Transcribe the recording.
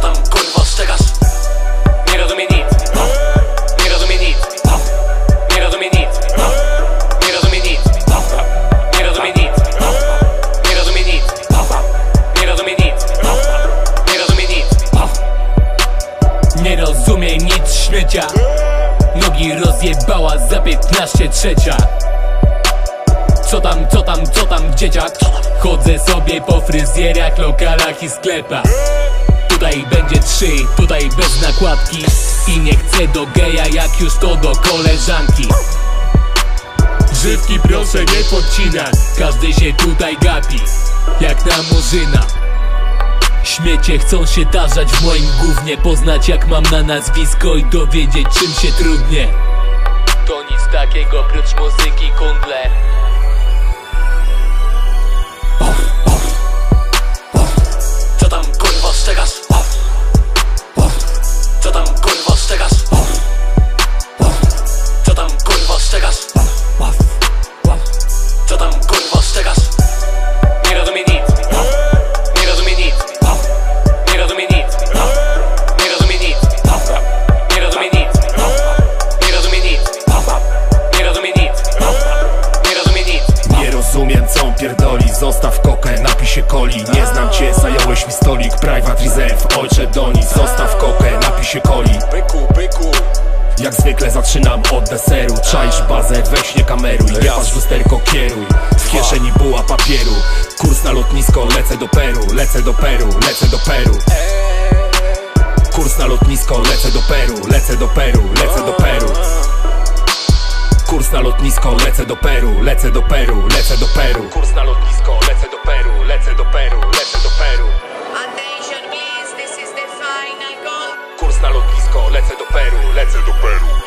Tam kurwa szczekasz? Rozumie nic śmiecia. Nogi rozjebała za 15 trzecia. Co tam, co tam, co tam dzieciak? Chodzę sobie po fryzjerach, lokalach i sklepach. Tutaj będzie trzy, tutaj bez nakładki. I nie chcę do geja, jak już to do koleżanki. Żywki proszę nie podcinać. Każdy się tutaj gapi Jak na murzyna Śmiecie chcą się tarzać w moim gównie Poznać jak mam na nazwisko i dowiedzieć czym się trudnie. To nic takiego prócz muzyki kundle pierdoli Zostaw kokę, napij się coli. Nie znam cię, zająłeś mi stolik. Private reserve, ojcze Doni Zostaw kokę, napij się coli. Byku, byku. Jak zwykle zaczynam od deseru. Czaisz bazę, weź nie kameruj. Repasz lusterko, kieruj. W kieszeni buła papieru. Kurs na lotnisko, lecę do Peru. Lecę do Peru, lecę do Peru. Kurs na lotnisko, lecę do Peru. Lecę do Peru, lecę do Peru Kurs na lotnisko, lecę do Peru Lecę do Peru, lecę do Peru. Kurs na lotnisko, lecę do Peru Lecę do Peru, lecę do Peru. Attention please, this is the final call. Kurs na lotnisko, Lecę do Peru, lecę do Peru